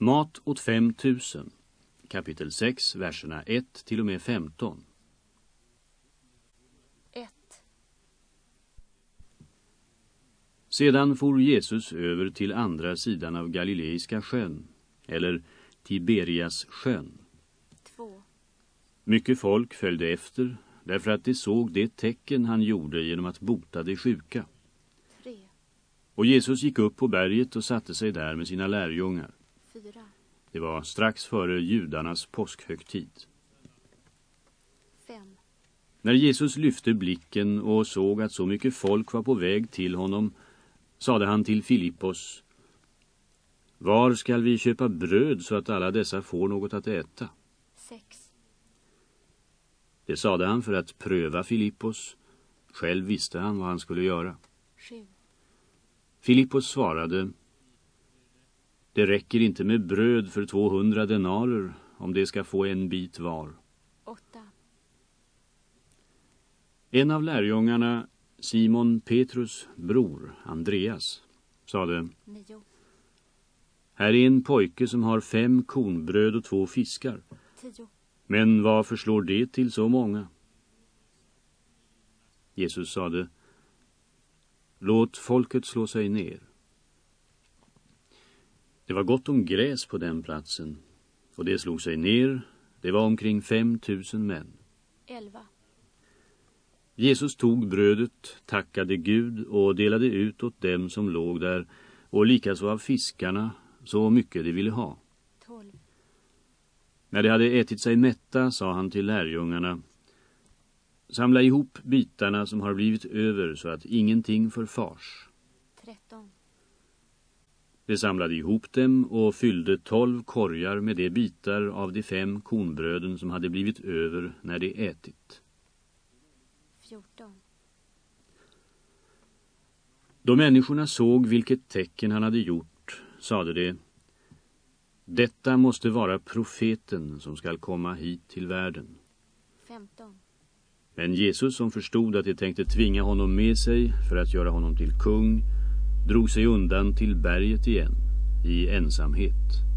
Mat åt 5000. Kapitel 6, verserna 1 till och med 15. 1. Sedan for Jesus över till andra sidan av Galileiska sjön, eller Tiberias sjön. 2. Mycket folk följde efter, därför att de såg det tecken han gjorde genom att bota de sjuka. 3. Och Jesus gick upp på berget och satte sig där med sina lärjungar. 4. Det var strax före judarnas påskhögtid. 5. När Jesus lyfte blicken och såg att så mycket folk var på väg till honom sade han till Filippos Var skall vi köpa bröd så att alla dessa får något att äta? 6. Det sade han för att pröva Filippos. Själv visste han vad han skulle göra. 7. Filippos svarade Det räcker inte med bröd för 200 denarer om det ska få en bit var. 8. En av lärjungarna, Simon Petrus bror, Andreas, sade 9. Här är en pojke som har fem kornbröd och två fiskar. 10. Men vad förslår det till så många? Jesus sade Låt folket slå sig ner. Det var gott om gräs på den platsen och det slog sig ner. Det var omkring fem tusen män. 11. Jesus tog brödet, tackade Gud och delade ut åt dem som låg där och likaså av fiskarna så mycket de ville ha. 12. När de hade ätit sig mätta sa han till lärjungarna Samla ihop bitarna som har blivit över så att ingenting förfars. 13. De samlade ihop dem och fyllde tolv korgar med de bitar av de fem kornbröden som hade blivit över när de ätit. 14. Då människorna såg vilket tecken han hade gjort sade de Detta måste vara profeten som skall komma hit till världen. 15. Men Jesus som förstod att de tänkte tvinga honom med sig för att göra honom till kung drog sig undan till berget igen i ensamhet.